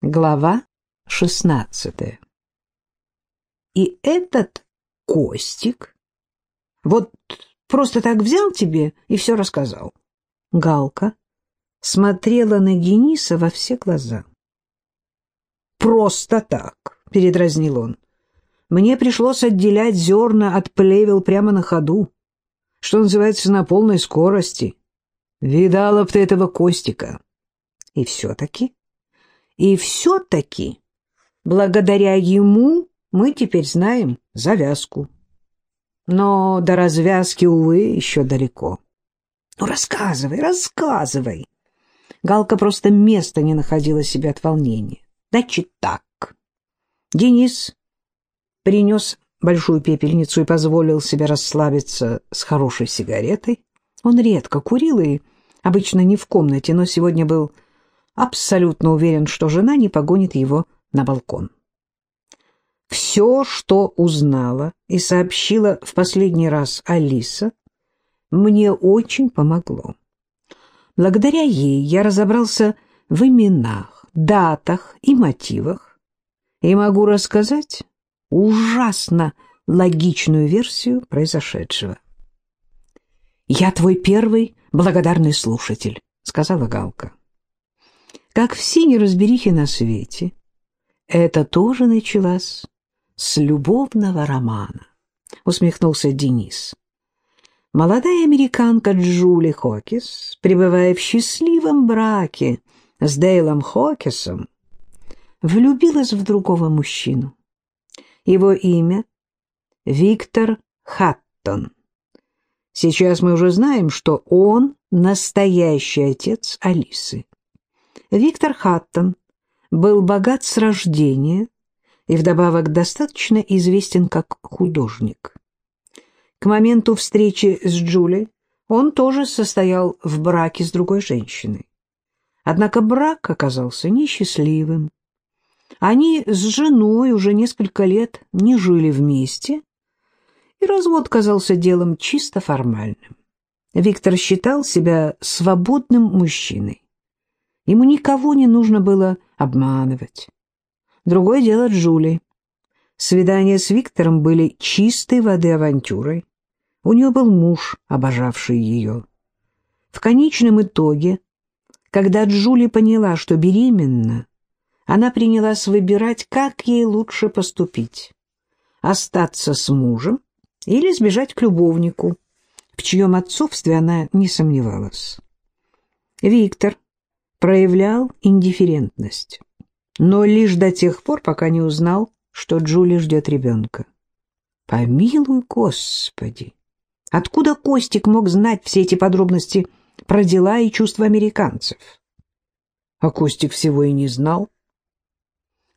Глава шестнадцатая. И этот Костик вот просто так взял тебе и все рассказал. Галка смотрела на Дениса во все глаза. «Просто так», — передразнил он. «Мне пришлось отделять зерна от плевел прямо на ходу, что называется, на полной скорости. Видала б ты этого Костика. И все-таки...» И все-таки, благодаря ему, мы теперь знаем завязку. Но до развязки, увы, еще далеко. Ну, рассказывай, рассказывай. Галка просто места не находила себе от волнения. Значит так. Денис принес большую пепельницу и позволил себе расслабиться с хорошей сигаретой. Он редко курил и обычно не в комнате, но сегодня был абсолютно уверен, что жена не погонит его на балкон. Все, что узнала и сообщила в последний раз Алиса, мне очень помогло. Благодаря ей я разобрался в именах, датах и мотивах и могу рассказать ужасно логичную версию произошедшего. «Я твой первый благодарный слушатель», — сказала Галка. Как все неразберихи на свете, это тоже началось с любовного романа, усмехнулся Денис. Молодая американка Джули Хокис, пребывая в счастливом браке с Дейлом Хокисом, влюбилась в другого мужчину. Его имя — Виктор Хаттон. Сейчас мы уже знаем, что он настоящий отец Алисы. Виктор Хаттон был богат с рождения и вдобавок достаточно известен как художник. К моменту встречи с Джули он тоже состоял в браке с другой женщиной. Однако брак оказался несчастливым. Они с женой уже несколько лет не жили вместе, и развод казался делом чисто формальным. Виктор считал себя свободным мужчиной. Ему никого не нужно было обманывать. Другое дело Джули. Свидания с Виктором были чистой воды авантюрой. У нее был муж, обожавший ее. В конечном итоге, когда Джули поняла, что беременна, она принялась выбирать, как ей лучше поступить. Остаться с мужем или сбежать к любовнику, в чьем отцовстве она не сомневалась. Виктор проявлял индифферентность, но лишь до тех пор, пока не узнал, что Джули ждет ребенка. Помилуй, Господи! Откуда Костик мог знать все эти подробности про дела и чувства американцев? А Костик всего и не знал.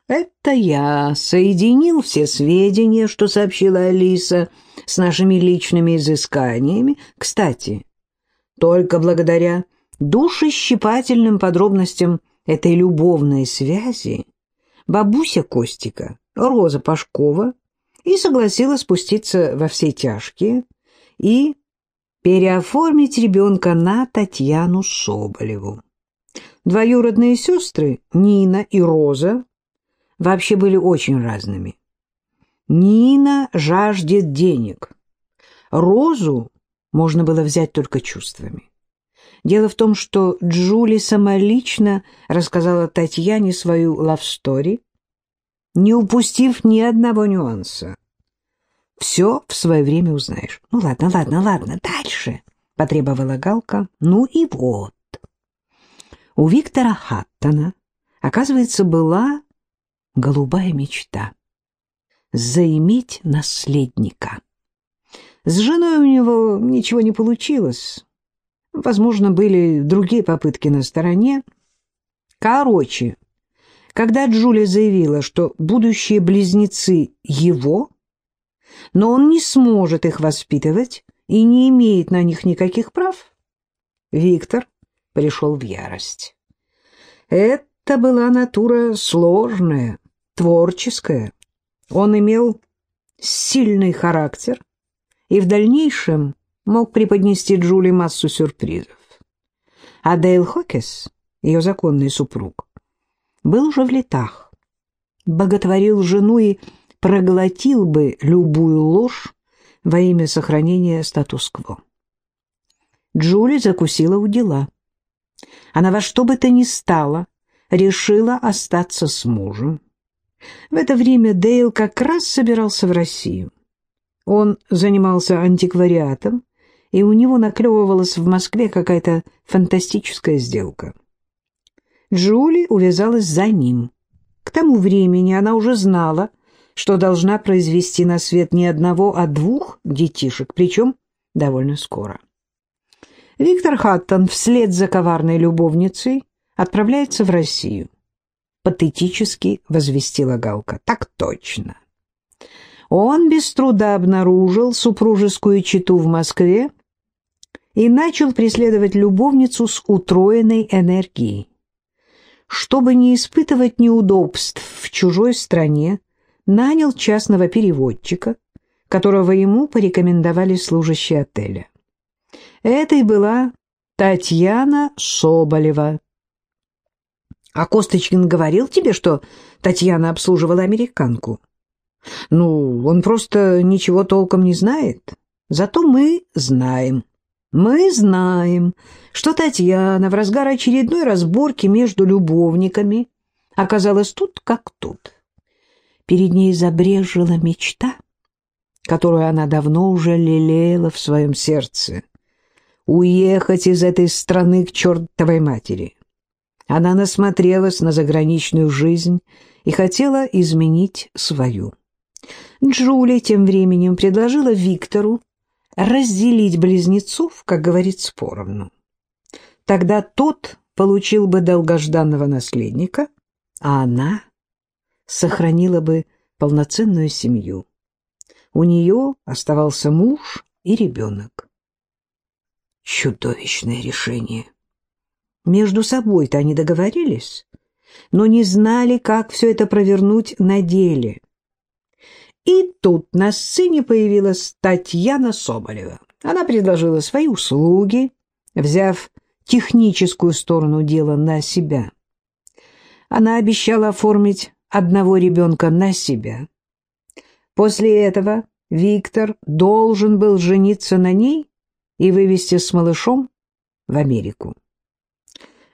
Это я соединил все сведения, что сообщила Алиса, с нашими личными изысканиями. Кстати, только благодаря душещипательным подробностям этой любовной связи бабуся Костика, Роза Пашкова, и согласилась спуститься во все тяжкие и переоформить ребенка на Татьяну Соболеву. Двоюродные сестры Нина и Роза вообще были очень разными. Нина жаждет денег. Розу можно было взять только чувствами. Дело в том, что Джули самолично рассказала Татьяне свою лавстори, не упустив ни одного нюанса. «Все в свое время узнаешь». «Ну ладно, ладно, ладно, дальше», — потребовала Галка. «Ну и вот». У Виктора Хаттона, оказывается, была голубая мечта — заиметь наследника. С женой у него ничего не получилось. Возможно, были другие попытки на стороне. Короче, когда Джулия заявила, что будущие близнецы его, но он не сможет их воспитывать и не имеет на них никаких прав, Виктор пришел в ярость. Это была натура сложная, творческая. Он имел сильный характер и в дальнейшем мог преподнести Джули массу сюрпризов. А Дейл Хокес, ее законный супруг, был уже в летах, боготворил жену и проглотил бы любую ложь во имя сохранения статус-кво. Джули закусила у дела. Она во что бы то ни стало решила остаться с мужем. В это время Дейл как раз собирался в Россию. Он занимался антиквариатом, и у него наклевывалась в Москве какая-то фантастическая сделка. Джули увязалась за ним. К тому времени она уже знала, что должна произвести на свет не одного, а двух детишек, причем довольно скоро. Виктор Хаттон вслед за коварной любовницей отправляется в Россию. Патетически возвестила Галка. Так точно. Он без труда обнаружил супружескую чету в Москве и начал преследовать любовницу с утроенной энергией. Чтобы не испытывать неудобств в чужой стране, нанял частного переводчика, которого ему порекомендовали служащие отеля. Этой была Татьяна Соболева. А Косточкин говорил тебе, что Татьяна обслуживала американку? Ну, он просто ничего толком не знает. Зато мы знаем. Мы знаем, что Татьяна в разгар очередной разборки между любовниками оказалась тут как тут. Перед ней забрежила мечта, которую она давно уже лелеяла в своем сердце. Уехать из этой страны к чертовой матери. Она насмотрелась на заграничную жизнь и хотела изменить свою. Джули тем временем предложила Виктору разделить близнецов, как говорится, поровну. Тогда тот получил бы долгожданного наследника, а она сохранила бы полноценную семью. У нее оставался муж и ребенок. Чудовищное решение. Между собой-то они договорились, но не знали, как все это провернуть на деле. И тут на сцене появилась Татьяна Соболева. Она предложила свои услуги, взяв техническую сторону дела на себя. Она обещала оформить одного ребенка на себя. После этого Виктор должен был жениться на ней и вывести с малышом в Америку.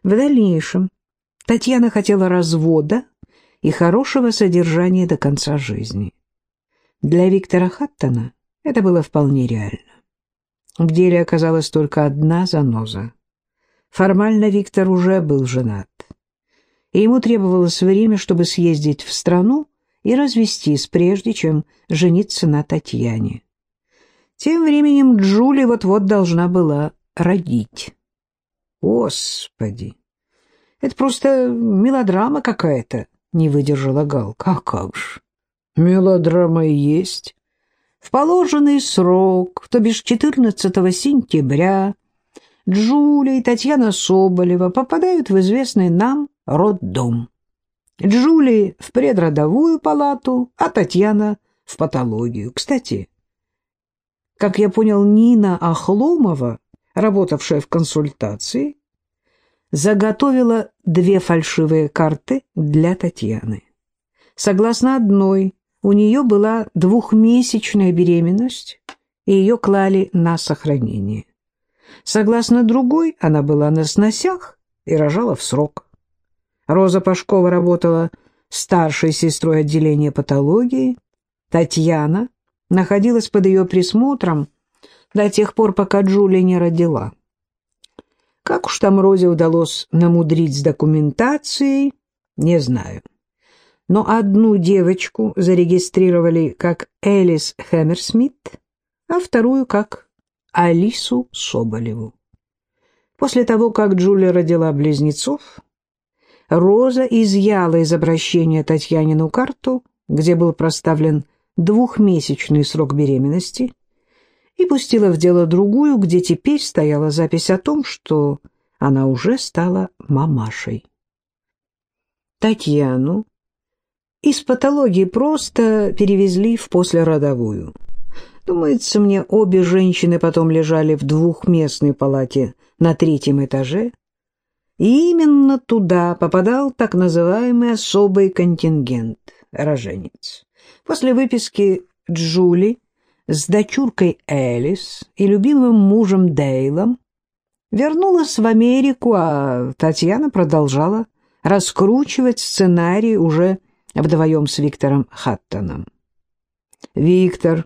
В дальнейшем Татьяна хотела развода и хорошего содержания до конца жизни. Для Виктора Хаттона это было вполне реально. В деле оказалась только одна заноза. Формально Виктор уже был женат, и ему требовалось время, чтобы съездить в страну и развестись, прежде чем жениться на Татьяне. Тем временем Джули вот-вот должна была родить. Господи, это просто мелодрама какая-то, не выдержала Галка. А как же? Мелодрама есть. В положенный срок, то бишь 14 сентября, Джулия и Татьяна Соболева попадают в известный нам роддом. Джулия в предродовую палату, а Татьяна в патологию. Кстати, как я понял, Нина Ахломова, работавшая в консультации, заготовила две фальшивые карты для Татьяны. Согласно одной, у нее была двухмесячная беременность, и ее клали на сохранение. Согласно другой, она была на сносях и рожала в срок. Роза Пашкова работала старшей сестрой отделения патологии. Татьяна находилась под ее присмотром до тех пор, пока Джулия не родила. Как уж там Розе удалось намудрить с документацией, не знаю но одну девочку зарегистрировали как Элис Хэмерсмит, а вторую как Алису Соболеву. После того, как Джулия родила близнецов, Роза изъяла из обращения Татьянину карту, где был проставлен двухмесячный срок беременности, и пустила в дело другую, где теперь стояла запись о том, что она уже стала мамашей. Татьяну из патологии просто перевезли в послеродовую. Думается мне, обе женщины потом лежали в двухместной палате на третьем этаже. И именно туда попадал так называемый особый контингент – роженец. После выписки Джули с дочуркой Элис и любимым мужем Дейлом вернулась в Америку, а Татьяна продолжала раскручивать сценарий уже вдвоем с Виктором Хаттоном. Виктор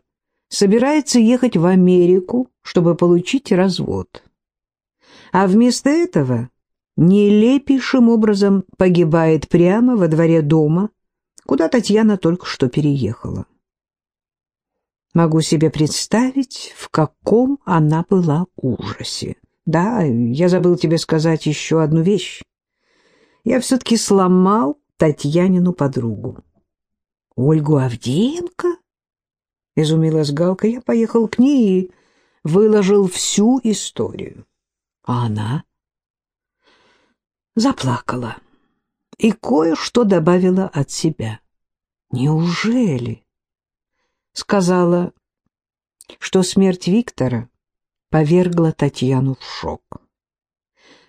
собирается ехать в Америку, чтобы получить развод. А вместо этого нелепейшим образом погибает прямо во дворе дома, куда Татьяна только что переехала. Могу себе представить, в каком она была ужасе. Да, я забыл тебе сказать еще одну вещь. Я все-таки сломал Татьянину подругу. Ольгу Авдеенко? Изумилась Галка. Я поехал к ней и выложил всю историю. А она заплакала и кое-что добавила от себя. Неужели? Сказала, что смерть Виктора повергла Татьяну в шок.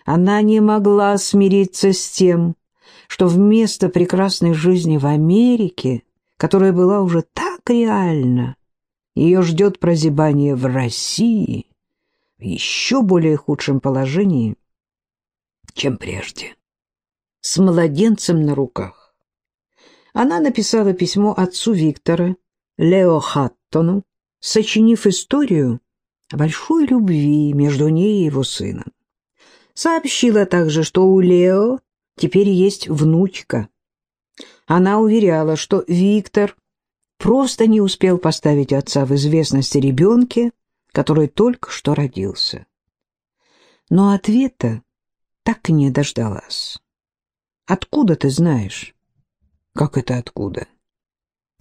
Она не могла смириться с тем, что вместо прекрасной жизни в Америке, которая была уже так реальна, ее ждет прозябание в России в еще более худшем положении, чем прежде, с младенцем на руках. Она написала письмо отцу Виктора, Лео Хаттону, сочинив историю большой любви между ней и его сыном. Сообщила также, что у Лео теперь есть внучка. Она уверяла, что Виктор просто не успел поставить отца в известность о ребенке, который только что родился. Но ответа так и не дождалась. «Откуда ты знаешь?» «Как это откуда?»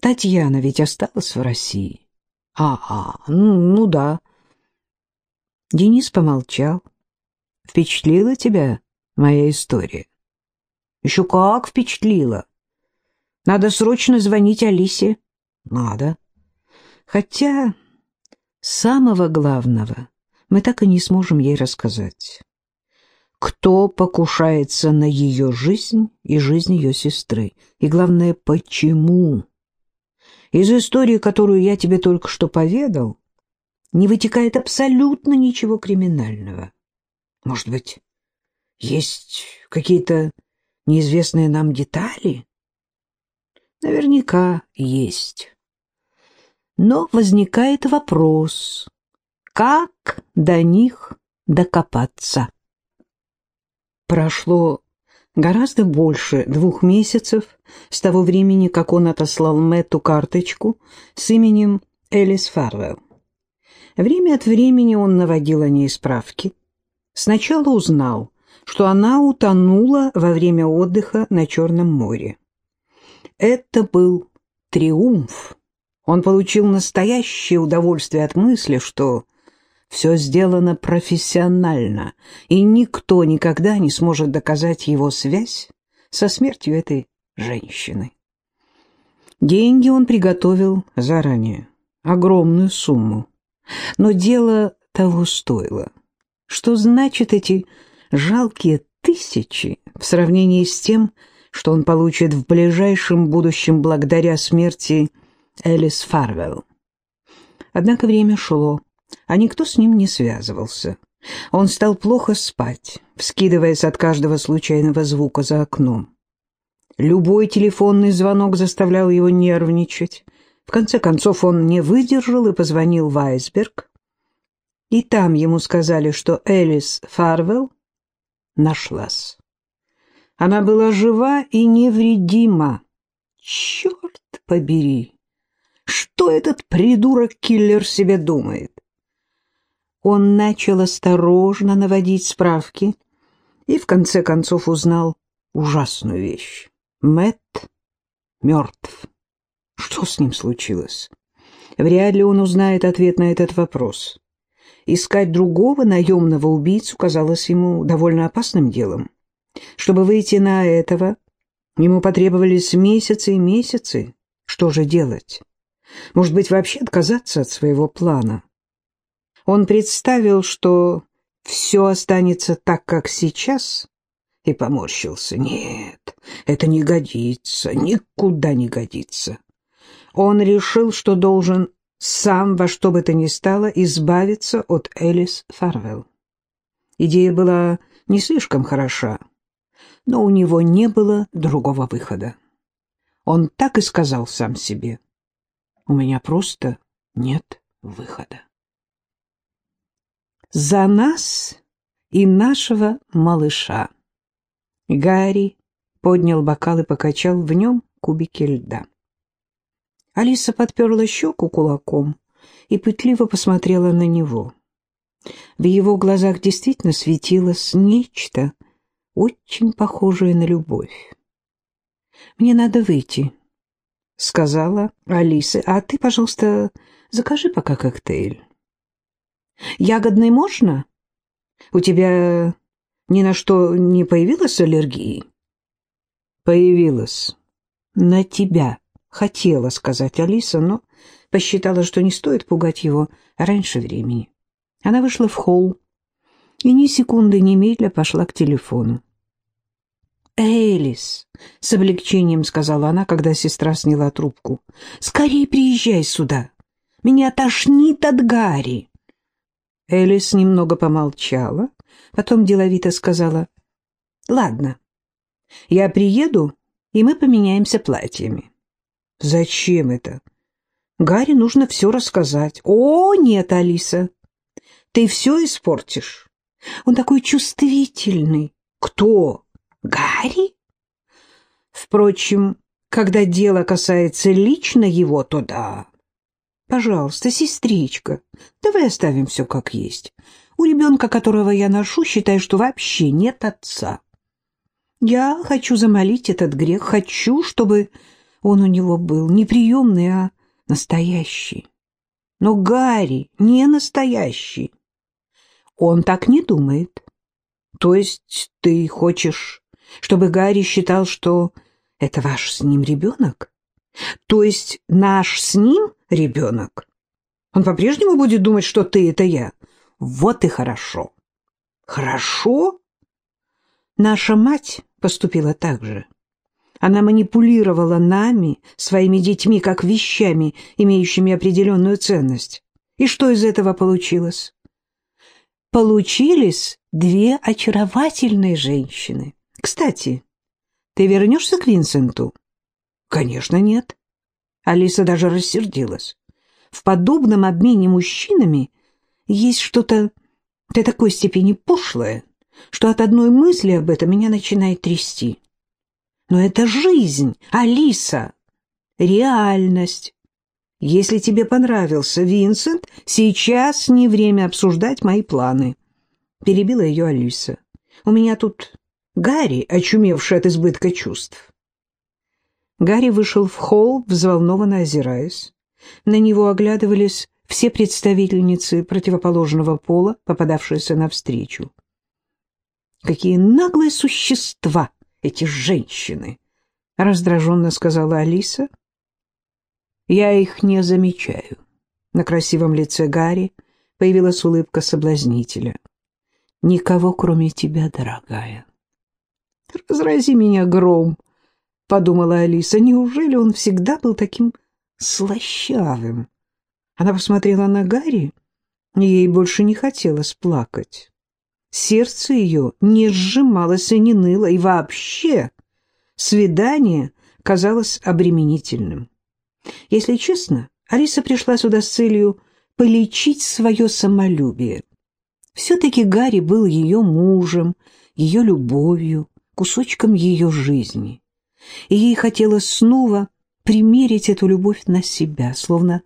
«Татьяна ведь осталась в России». «А, а ну, ну да». Денис помолчал. «Впечатлила тебя моя история?» «Еще как впечатлила. Надо срочно звонить Алисе». «Надо. Хотя самого главного мы так и не сможем ей рассказать» кто покушается на ее жизнь и жизнь ее сестры. И главное, почему. Из истории, которую я тебе только что поведал, не вытекает абсолютно ничего криминального. Может быть, есть какие-то неизвестные нам детали? Наверняка есть. Но возникает вопрос, как до них докопаться? Прошло гораздо больше двух месяцев с того времени, как он отослал Мэтту карточку с именем Элис Фарвелл. Время от времени он наводил о ней справки. Сначала узнал, что она утонула во время отдыха на Черном море. Это был триумф. Он получил настоящее удовольствие от мысли, что все сделано профессионально, и никто никогда не сможет доказать его связь со смертью этой женщины. Деньги он приготовил заранее, огромную сумму. Но дело того стоило. Что значит эти жалкие тысячи в сравнении с тем, что он получит в ближайшем будущем благодаря смерти Элис Фарвелл? Однако время шло а никто с ним не связывался. Он стал плохо спать, вскидываясь от каждого случайного звука за окном. Любой телефонный звонок заставлял его нервничать. В конце концов он не выдержал и позвонил в Айсберг. И там ему сказали, что Элис Фарвелл нашлась. Она была жива и невредима. Черт побери! Что этот придурок-киллер себе думает? Он начал осторожно наводить справки и в конце концов узнал ужасную вещь. Мэтт мертв. Что с ним случилось? Вряд ли он узнает ответ на этот вопрос. Искать другого наемного убийцу казалось ему довольно опасным делом. Чтобы выйти на этого, ему потребовались месяцы и месяцы. Что же делать? Может быть, вообще отказаться от своего плана? Он представил, что все останется так, как сейчас, и поморщился. Нет, это не годится, никуда не годится. Он решил, что должен сам во что бы то ни стало избавиться от Элис Фарвелл. Идея была не слишком хороша, но у него не было другого выхода. Он так и сказал сам себе. «У меня просто нет выхода». «За нас и нашего малыша». Гарри поднял бокал и покачал в нем кубики льда. Алиса подперла щеку кулаком и пытливо посмотрела на него. В его глазах действительно светилось нечто, очень похожее на любовь. «Мне надо выйти», — сказала Алиса. «А ты, пожалуйста, закажи пока коктейль». «Ягодный можно? У тебя ни на что не появилась аллергии?» «Появилась. На тебя», — хотела сказать Алиса, но посчитала, что не стоит пугать его раньше времени. Она вышла в холл и ни секунды немедля пошла к телефону. «Элис!» — с облегчением сказала она, когда сестра сняла трубку. «Скорее приезжай сюда! Меня тошнит от Гарри!» Элис немного помолчала, потом деловито сказала. «Ладно, я приеду, и мы поменяемся платьями». «Зачем это?» «Гарри нужно все рассказать». «О, нет, Алиса, ты все испортишь. Он такой чувствительный». «Кто?» Гарри? Впрочем, когда дело касается лично его, то да. Пожалуйста, сестричка, давай оставим все как есть. У ребенка, которого я ношу, считай, что вообще нет отца. Я хочу замолить этот грех, хочу, чтобы он у него был не приемный, а настоящий. Но Гарри не настоящий. Он так не думает. То есть ты хочешь чтобы Гарри считал, что это ваш с ним ребенок? То есть наш с ним ребенок? Он по-прежнему будет думать, что ты — это я? Вот и хорошо. Хорошо? Наша мать поступила так же. Она манипулировала нами, своими детьми, как вещами, имеющими определенную ценность. И что из этого получилось? Получились две очаровательные женщины. Кстати, ты вернешься к Винсенту? Конечно, нет. Алиса даже рассердилась. В подобном обмене мужчинами есть что-то до такой степени пошлое, что от одной мысли об этом меня начинает трясти. Но это жизнь, Алиса, реальность. Если тебе понравился Винсент, сейчас не время обсуждать мои планы. Перебила ее Алиса. У меня тут Гарри, очумевший от избытка чувств. Гарри вышел в холл, взволнованно озираясь. На него оглядывались все представительницы противоположного пола, попадавшиеся навстречу. «Какие наглые существа эти женщины!» — раздраженно сказала Алиса. «Я их не замечаю». На красивом лице Гарри появилась улыбка соблазнителя. «Никого, кроме тебя, дорогая». «Разрази меня гром», — подумала Алиса. «Неужели он всегда был таким слащавым?» Она посмотрела на Гарри, и ей больше не хотелось плакать. Сердце ее не сжималось и не ныло, и вообще свидание казалось обременительным. Если честно, Алиса пришла сюда с целью полечить свое самолюбие. Все-таки Гарри был ее мужем, ее любовью, кусочком ее жизни, и ей хотелось снова примерить эту любовь на себя, словно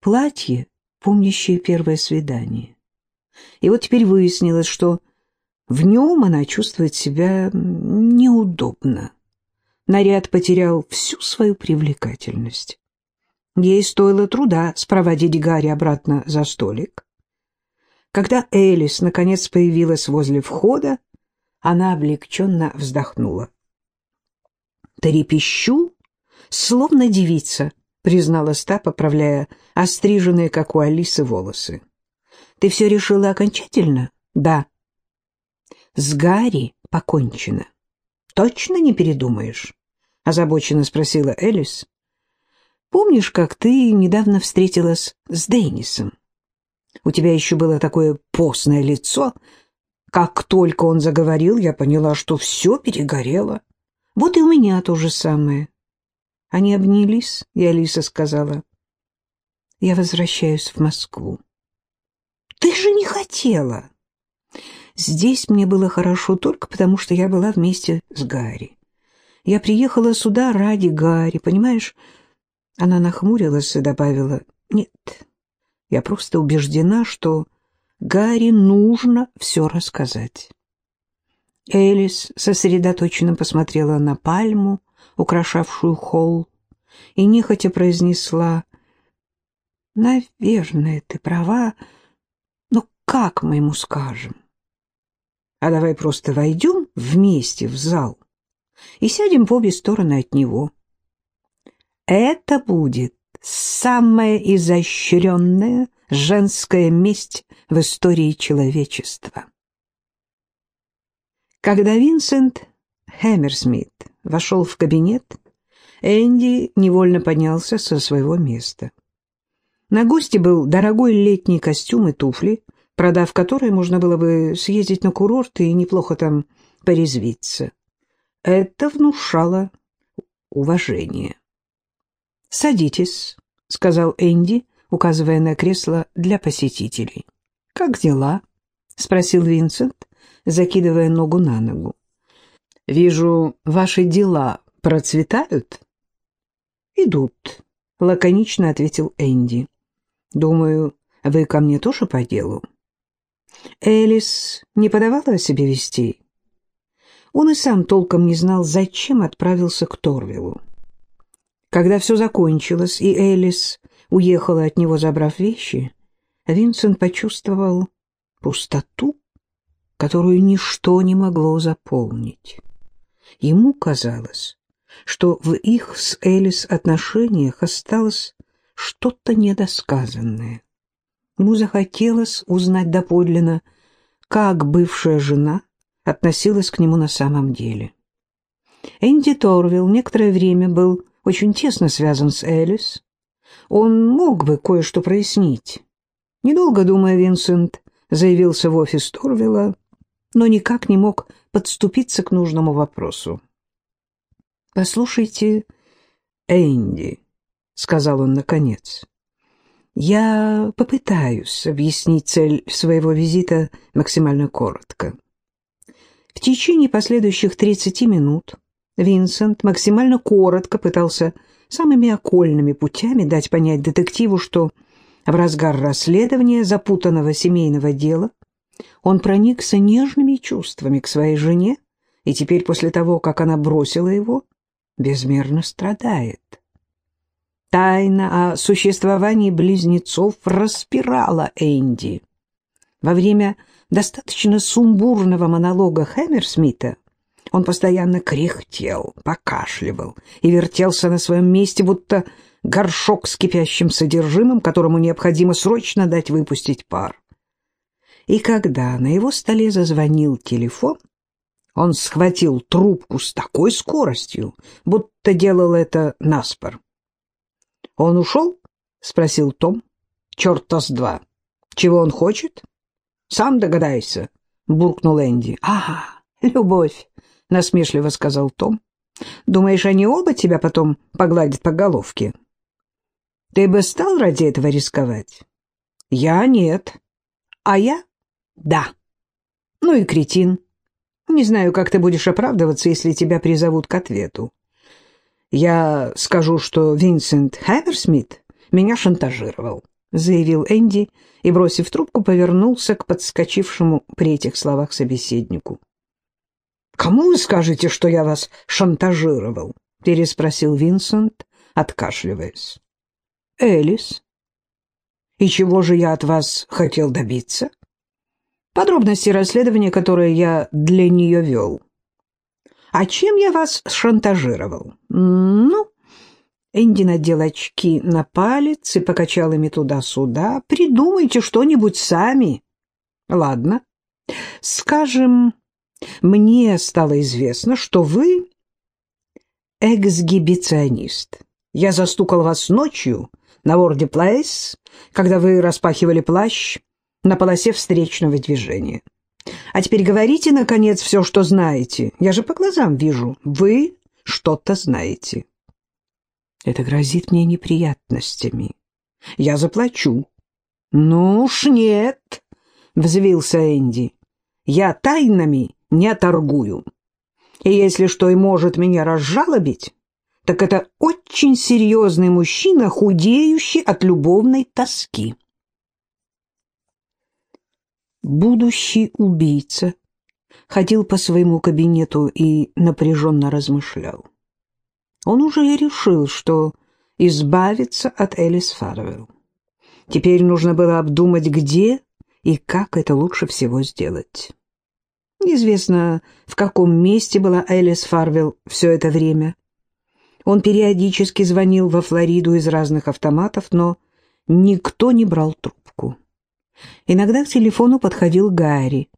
платье, помнящее первое свидание. И вот теперь выяснилось, что в нем она чувствует себя неудобно. Наряд потерял всю свою привлекательность. Ей стоило труда спроводить Гарри обратно за столик. Когда Элис наконец появилась возле входа, она облегченно вздохнула. «Трепещу, словно девица», — признала Ста, поправляя остриженные, как у Алисы, волосы. «Ты все решила окончательно?» «Да». «С Гарри покончено. Точно не передумаешь? Озабоченно спросила Элис. Помнишь, как ты недавно встретилась с Деннисом? У тебя еще было такое постное лицо. Как только он заговорил, я поняла, что все перегорело. Вот и у меня то же самое. Они обнялись, и Алиса сказала, «Я возвращаюсь в Москву». «Ты же не хотела!» «Здесь мне было хорошо только потому, что я была вместе с Гарри. Я приехала сюда ради Гарри, понимаешь?» Она нахмурилась и добавила, «Нет, я просто убеждена, что Гарри нужно все рассказать». Элис сосредоточенно посмотрела на пальму, украшавшую холл, и нехотя произнесла, «Наверное, ты права, но как мы ему скажем? А давай просто войдем вместе в зал и сядем по обе стороны от него. Это будет самая изощренная женская месть в истории человечества». Когда Винсент Хэмерсмит вошел в кабинет, Энди невольно поднялся со своего места. На гости был дорогой летний костюм и туфли, продав которые можно было бы съездить на курорт и неплохо там порезвиться. Это внушало уважение. «Садитесь», — сказал Энди, указывая на кресло для посетителей. «Как дела?» — спросил Винсент, закидывая ногу на ногу. «Вижу, ваши дела процветают?» «Идут», — лаконично ответил Энди. «Думаю, вы ко мне тоже по делу?» Элис не подавала о себе вестей. Он и сам толком не знал, зачем отправился к Торвиллу. Когда все закончилось, и Элис уехала от него, забрав вещи, Винсент почувствовал пустоту, которую ничто не могло заполнить. Ему казалось, что в их с Элис отношениях осталось что-то недосказанное. Ему захотелось узнать доподлинно, как бывшая жена относилась к нему на самом деле. Энди Торвилл некоторое время был очень тесно связан с Элис. Он мог бы кое-что прояснить. Недолго думая, Винсент заявился в офис Торвилла но никак не мог подступиться к нужному вопросу. «Послушайте, Энди», — сказал он наконец, — «я попытаюсь объяснить цель своего визита максимально коротко». В течение последующих 30 минут Винсент максимально коротко пытался самыми окольными путями дать понять детективу, что в разгар расследования запутанного семейного дела он проникся нежными чувствами к своей жене, и теперь после того, как она бросила его, безмерно страдает. Тайна о существовании близнецов распирала Энди. Во время достаточно сумбурного монолога Хэмерсмита он постоянно кряхтел, покашливал и вертелся на своем месте, будто горшок с кипящим содержимым, которому необходимо срочно дать выпустить пар. И когда на его столе зазвонил телефон, он схватил трубку с такой скоростью, будто делал это наспор. «Он ушел?» — спросил Том. «Черта с два. Чего он хочет?» «Сам догадайся», — буркнул Энди. «Ага, любовь», — насмешливо сказал Том. «Думаешь, они оба тебя потом погладят по головке?» «Ты бы стал ради этого рисковать?» «Я нет. А я да. Ну и кретин. Не знаю, как ты будешь оправдываться, если тебя призовут к ответу. Я скажу, что Винсент Хэмерсмит меня шантажировал, заявил Энди и, бросив трубку, повернулся к подскочившему при этих словах собеседнику. «Кому вы скажете, что я вас шантажировал?» — переспросил Винсент, откашливаясь. «Элис. И чего же я от вас хотел добиться?» Подробности расследования, которое я для нее вел. А чем я вас шантажировал? Ну, Энди надел очки на палец и покачал ими туда-сюда. Придумайте что-нибудь сами. Ладно. Скажем, Мне стало известно, что вы эксгибиционист. Я застукал вас ночью на Ворде Плейс, когда вы распахивали плащ на полосе встречного движения. А теперь говорите, наконец, все, что знаете. Я же по глазам вижу. Вы что-то знаете. Это грозит мне неприятностями. Я заплачу. Ну уж нет, взвился Энди. Я тайнами не торгую. И если что и может меня разжалобить, так это очень серьезный мужчина, худеющий от любовной тоски. Будущий убийца ходил по своему кабинету и напряженно размышлял. Он уже и решил, что избавиться от Элис Фарвелл. Теперь нужно было обдумать, где и как это лучше всего сделать. Неизвестно, в каком месте была Элис Фарвелл все это время. Он периодически звонил во Флориду из разных автоматов, но никто не брал трубку. Иногда к телефону подходил Гарри.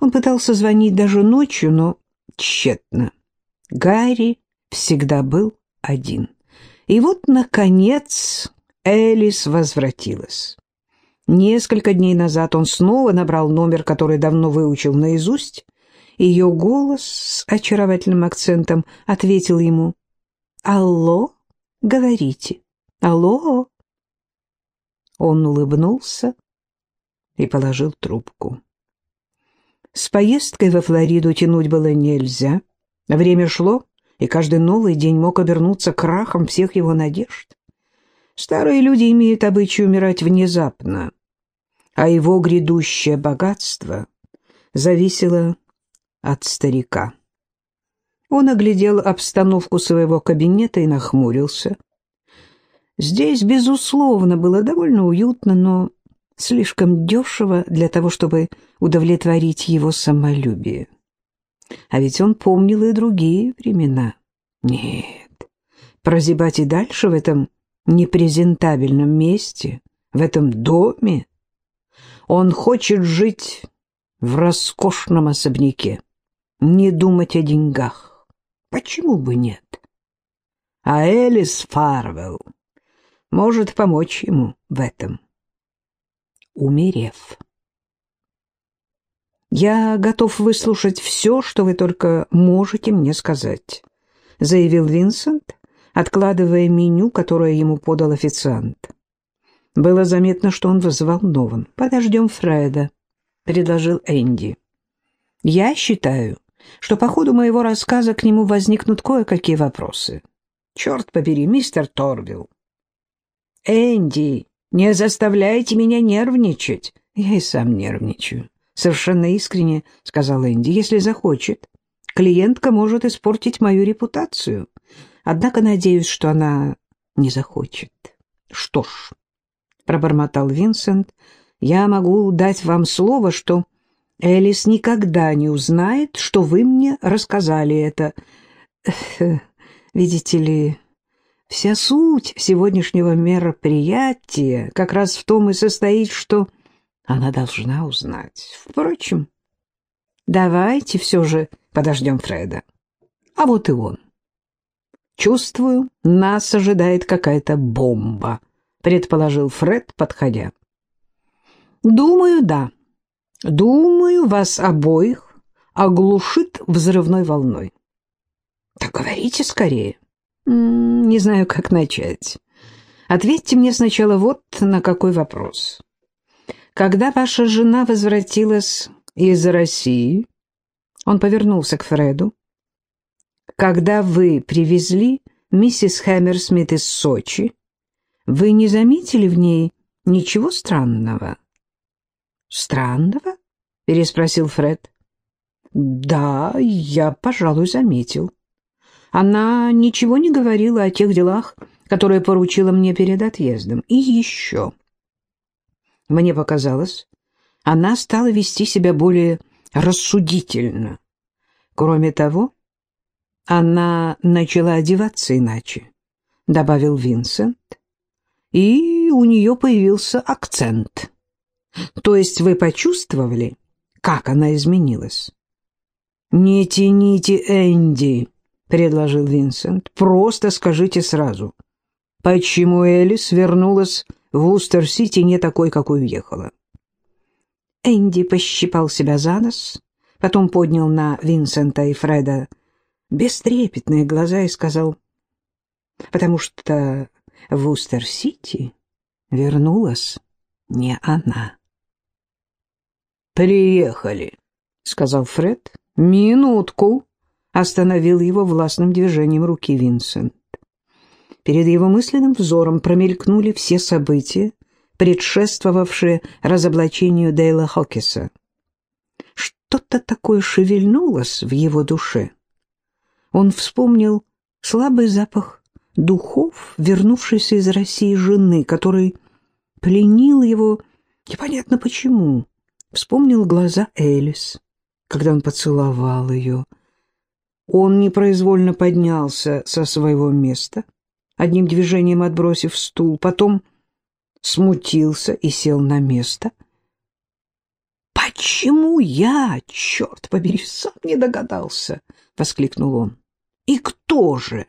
Он пытался звонить даже ночью, но тщетно. Гарри всегда был один. И вот, наконец, Элис возвратилась. Несколько дней назад он снова набрал номер, который давно выучил наизусть. Ее голос с очаровательным акцентом ответил ему «Алло, говорите, алло». Он улыбнулся и положил трубку. С поездкой во Флориду тянуть было нельзя. Время шло, и каждый новый день мог обернуться крахом всех его надежд. Старые люди имеют обычай умирать внезапно, а его грядущее богатство зависело от старика. Он оглядел обстановку своего кабинета и нахмурился. Здесь, безусловно, было довольно уютно, но слишком дешево для того, чтобы удовлетворить его самолюбие. А ведь он помнил и другие времена. Нет, прозябать и дальше в этом непрезентабельном месте, в этом доме. Он хочет жить в роскошном особняке, не думать о деньгах. Почему бы нет? А Элис Фарвелл может помочь ему в этом, умерев. «Я готов выслушать все, что вы только можете мне сказать», — заявил Винсент, откладывая меню, которое ему подал официант. Было заметно, что он взволнован. «Подождем Фреда», — предложил Энди. «Я считаю, что по ходу моего рассказа к нему возникнут кое-какие вопросы. Черт побери, мистер Торвилл!» «Энди, не заставляйте меня нервничать!» «Я и сам нервничаю», Совершенно искренне сказал Энди. Если захочет, клиентка может испортить мою репутацию. Однако надеюсь, что она не захочет. Что ж, пробормотал Винсент, я могу дать вам слово, что Элис никогда не узнает, что вы мне рассказали это. Видите ли, вся суть сегодняшнего мероприятия как раз в том и состоит, что она должна узнать. Впрочем, давайте все же подождем Фреда. А вот и он. Чувствую, нас ожидает какая-то бомба, предположил Фред, подходя. Думаю, да. Думаю, вас обоих оглушит взрывной волной. Так говорите скорее. Не знаю, как начать. Ответьте мне сначала вот на какой вопрос. Когда ваша жена возвратилась из России, он повернулся к Фреду. Когда вы привезли миссис Хэмерсмит из Сочи, вы не заметили в ней ничего странного? Странного? переспросил Фред. Да, я, пожалуй, заметил. Она ничего не говорила о тех делах, которые поручила мне перед отъездом. И еще. Мне показалось, она стала вести себя более рассудительно. Кроме того, она начала одеваться иначе, добавил Винсент, и у нее появился акцент. То есть вы почувствовали, как она изменилась? «Не тяните Энди», — предложил Винсент. «Просто скажите сразу, почему Элис вернулась в Устер-Сити не такой, какой уехала?» Энди пощипал себя за нос, потом поднял на Винсента и Фреда бестрепетные глаза и сказал, «Потому что в Устер-Сити вернулась не она». «Приехали», — сказал Фред. «Минутку!» — остановил его властным движением руки Винсент. Перед его мысленным взором промелькнули все события, предшествовавшие разоблачению Дейла Хокиса. Что-то такое шевельнулось в его душе. Он вспомнил слабый запах духов, вернувшейся из России жены, который пленил его непонятно почему. Вспомнил глаза Элис когда он поцеловал ее. Он непроизвольно поднялся со своего места, одним движением отбросив стул, потом смутился и сел на место. «Почему я, черт побери, сам не догадался?» — воскликнул он. «И кто же?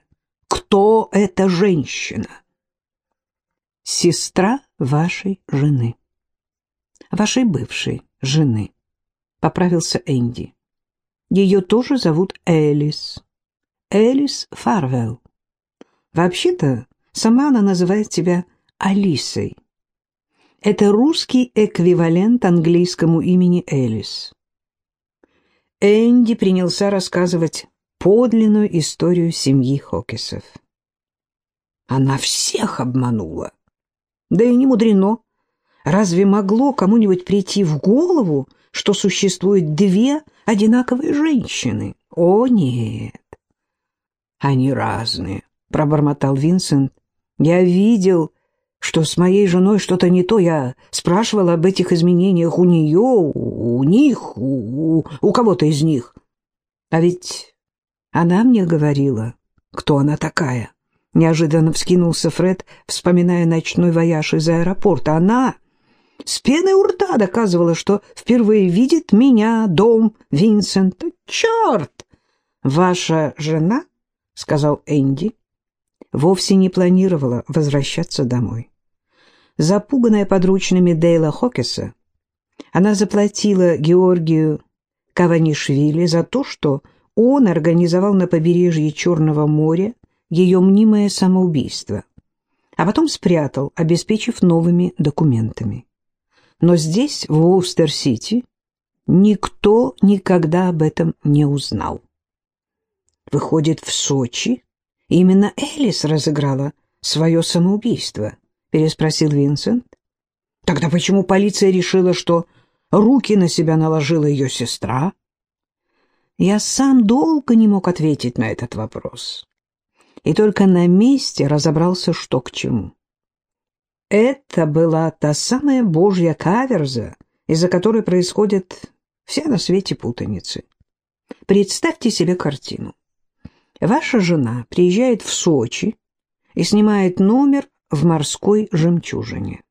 Кто эта женщина?» «Сестра вашей жены, вашей бывшей жены». — поправился Энди. «Ее тоже зовут Элис. Элис Фарвелл. Вообще-то, сама она называет себя Алисой. Это русский эквивалент английскому имени Элис». Энди принялся рассказывать подлинную историю семьи Хокисов. Она всех обманула. Да и не мудрено. Разве могло кому-нибудь прийти в голову, что существует две одинаковые женщины. О, нет. Они разные, пробормотал Винсент. Я видел, что с моей женой что-то не то. Я спрашивал об этих изменениях у нее, у них, у, у кого-то из них. А ведь она мне говорила, кто она такая. Неожиданно вскинулся Фред, вспоминая ночной вояж из аэропорта. Она с пеной у рта доказывала, что впервые видит меня, дом, Винсента. «Черт! Ваша жена, — сказал Энди, — вовсе не планировала возвращаться домой. Запуганная подручными Дейла Хокеса, она заплатила Георгию Каванишвили за то, что он организовал на побережье Черного моря ее мнимое самоубийство, а потом спрятал, обеспечив новыми документами. Но здесь, в Устер-Сити, никто никогда об этом не узнал. Выходит, в Сочи именно Элис разыграла свое самоубийство, переспросил Винсент. Тогда почему полиция решила, что руки на себя наложила ее сестра? Я сам долго не мог ответить на этот вопрос. И только на месте разобрался, что к чему. Это была та самая божья каверза, из-за которой происходят все на свете путаницы. Представьте себе картину. Ваша жена приезжает в Сочи и снимает номер в морской жемчужине.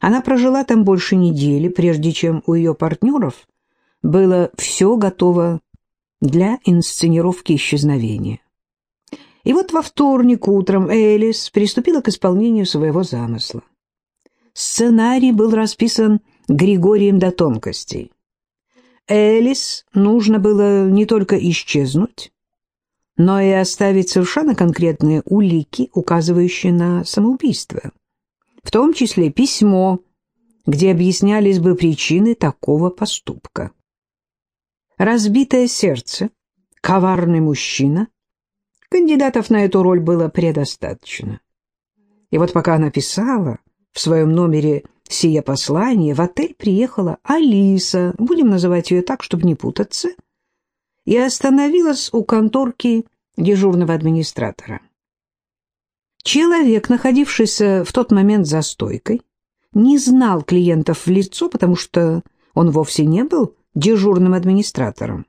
Она прожила там больше недели, прежде чем у ее партнеров было все готово для инсценировки исчезновения. И вот во вторник утром Элис приступила к исполнению своего замысла. Сценарий был расписан Григорием до тонкостей. Элис нужно было не только исчезнуть, но и оставить совершенно конкретные улики, указывающие на самоубийство, в том числе письмо, где объяснялись бы причины такого поступка. Разбитое сердце, коварный мужчина, Кандидатов на эту роль было предостаточно. И вот пока она писала в своем номере сие послание, в отель приехала Алиса, будем называть ее так, чтобы не путаться, и остановилась у конторки дежурного администратора. Человек, находившийся в тот момент за стойкой, не знал клиентов в лицо, потому что он вовсе не был дежурным администратором.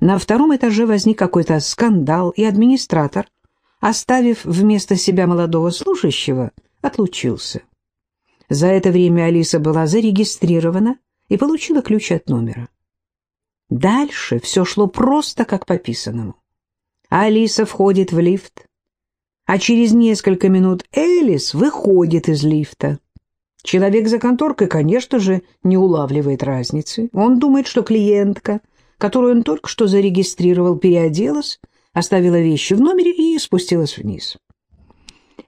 На втором этаже возник какой-то скандал, и администратор, оставив вместо себя молодого служащего, отлучился. За это время Алиса была зарегистрирована и получила ключ от номера. Дальше все шло просто как по писанному. Алиса входит в лифт, а через несколько минут Элис выходит из лифта. Человек за конторкой, конечно же, не улавливает разницы. Он думает, что клиентка, которую он только что зарегистрировал, переоделась, оставила вещи в номере и спустилась вниз.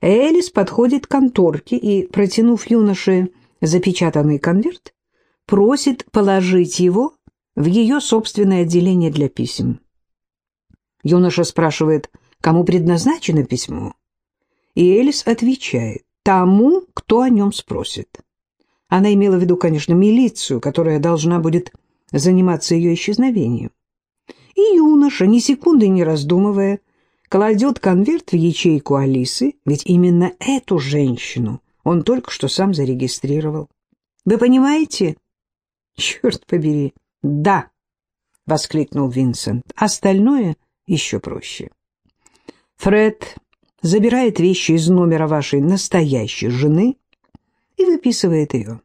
Элис подходит к конторке и, протянув юноше запечатанный конверт, просит положить его в ее собственное отделение для писем. Юноша спрашивает, кому предназначено письмо, и Элис отвечает, тому, кто о нем спросит. Она имела в виду, конечно, милицию, которая должна будет заниматься ее исчезновением. И юноша, ни секунды не раздумывая, кладет конверт в ячейку Алисы, ведь именно эту женщину он только что сам зарегистрировал. Вы понимаете? Черт побери, да, воскликнул Винсент. Остальное еще проще. Фред забирает вещи из номера вашей настоящей жены и выписывает ее.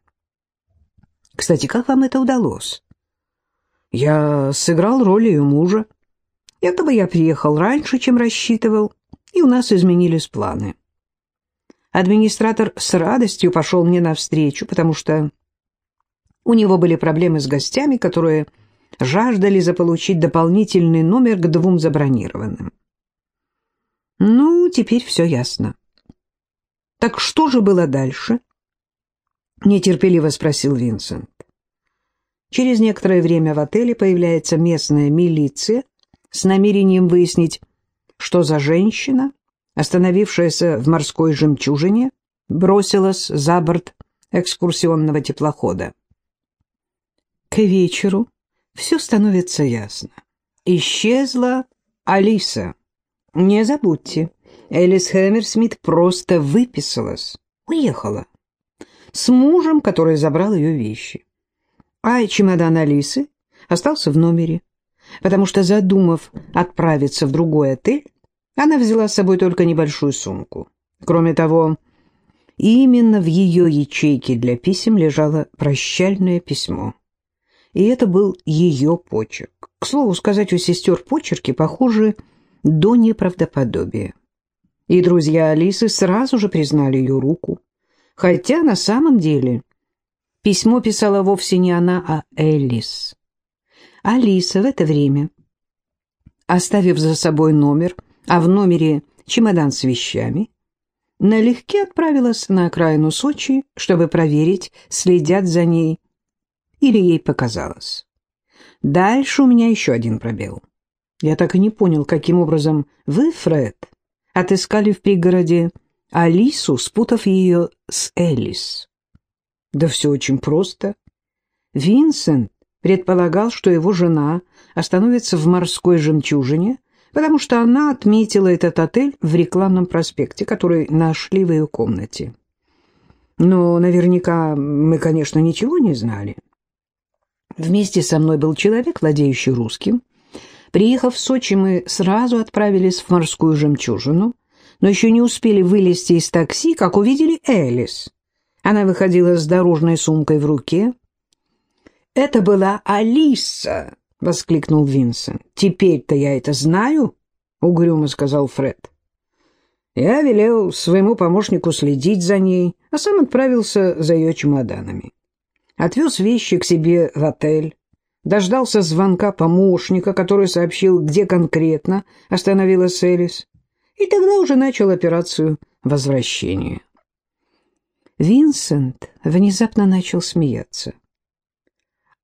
Кстати, как вам это удалось? Я сыграл роль ее мужа. Этого я приехал раньше, чем рассчитывал, и у нас изменились планы. Администратор с радостью пошел мне навстречу, потому что у него были проблемы с гостями, которые жаждали заполучить дополнительный номер к двум забронированным. Ну, теперь все ясно. Так что же было дальше? Нетерпеливо спросил Винсент. Через некоторое время в отеле появляется местная милиция с намерением выяснить, что за женщина, остановившаяся в морской жемчужине, бросилась за борт экскурсионного теплохода. К вечеру все становится ясно. Исчезла Алиса. Не забудьте, Элис Хэмерсмит просто выписалась, уехала. С мужем, который забрал ее вещи. А чемодан Алисы остался в номере, потому что, задумав отправиться в другой отель, она взяла с собой только небольшую сумку. Кроме того, именно в ее ячейке для писем лежало прощальное письмо и это был ее почерк. К слову сказать, у сестер почерки похожи до неправдоподобия. И друзья Алисы сразу же признали ее руку, хотя на самом деле письмо писала вовсе не она, а Элис. Алиса в это время, оставив за собой номер, а в номере чемодан с вещами, налегке отправилась на окраину Сочи, чтобы проверить, следят за ней или ей показалось. Дальше у меня еще один пробел. Я так и не понял, каким образом вы, Фред, отыскали в пригороде Алису, спутав ее с Элис. Да все очень просто. Винсент предполагал, что его жена остановится в морской жемчужине, потому что она отметила этот отель в рекламном проспекте, который нашли в ее комнате. Но наверняка мы, конечно, ничего не знали. Вместе со мной был человек, владеющий русским. Приехав в Сочи, мы сразу отправились в морскую жемчужину, но еще не успели вылезти из такси, как увидели Элис. Она выходила с дорожной сумкой в руке. «Это была Алиса!» — воскликнул Винсент. «Теперь-то я это знаю», — угрюмо сказал Фред. Я велел своему помощнику следить за ней, а сам отправился за ее чемоданами отвез вещи к себе в отель, дождался звонка помощника, который сообщил, где конкретно остановилась Элис, и тогда уже начал операцию возвращения. Винсент внезапно начал смеяться.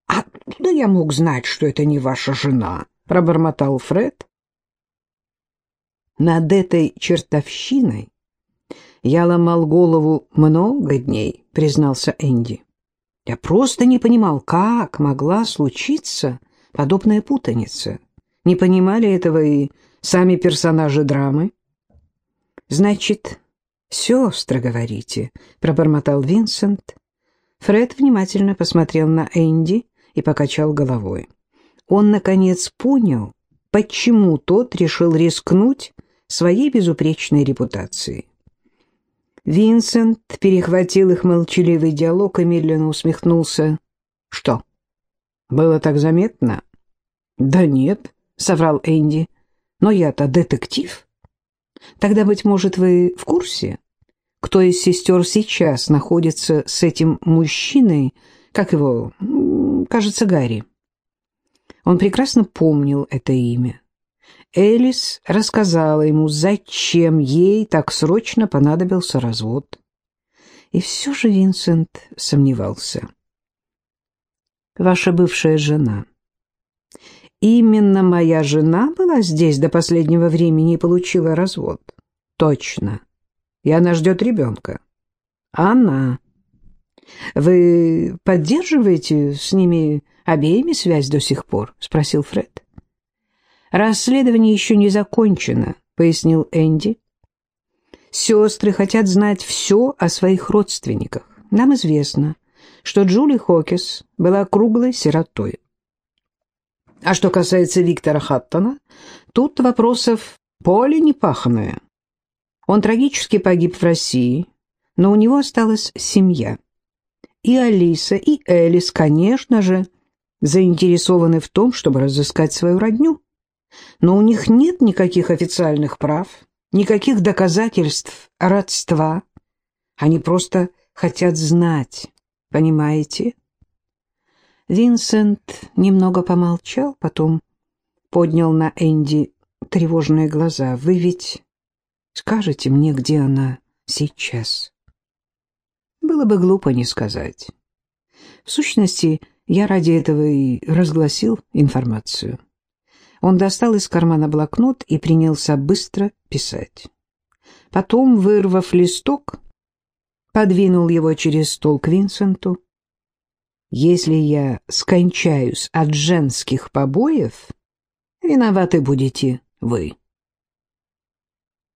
«Откуда я мог знать, что это не ваша жена?» — пробормотал Фред. Над этой чертовщиной я ломал голову много дней, признался Энди. Я просто не понимал, как могла случиться подобная путаница. Не понимали этого и сами персонажи драмы. «Значит, сестры, говорите», — пробормотал Винсент. Фред внимательно посмотрел на Энди и покачал головой. Он, наконец, понял, почему тот решил рискнуть своей безупречной репутацией. Винсент перехватил их молчаливый диалог и медленно усмехнулся. «Что, было так заметно?» Да нет, соврал Энди. Но я-то детектив. Тогда, быть может, вы в курсе, кто из сестер сейчас находится с этим мужчиной, как его, кажется, Гарри. Он прекрасно помнил это имя. Элис рассказала ему, зачем ей так срочно понадобился развод. И все же Винсент сомневался. «Ваша бывшая жена». «Именно моя жена была здесь до последнего времени и получила развод». «Точно. И она ждет ребенка». «Она». «Вы поддерживаете с ними обеими связь до сих пор?» — спросил Фред. «Расследование еще не закончено», — пояснил Энди. «Сестры хотят знать все о своих родственниках. Нам известно, что Джули Хокис была круглой сиротой. А что касается Виктора Хаттона, тут вопросов поле непаханное. Он трагически погиб в России, но у него осталась семья. И Алиса, и Элис, конечно же, заинтересованы в том, чтобы разыскать свою родню. Но у них нет никаких официальных прав, никаких доказательств родства. Они просто хотят знать, понимаете? Винсент немного помолчал, потом поднял на Энди тревожные глаза. «Вы ведь скажете мне, где она сейчас?» Было бы глупо не сказать. В сущности, я ради этого и разгласил информацию. Он достал из кармана блокнот и принялся быстро писать. Потом, вырвав листок, подвинул его через стол к Винсенту. «Если я скончаюсь от женских побоев, виноваты будете вы».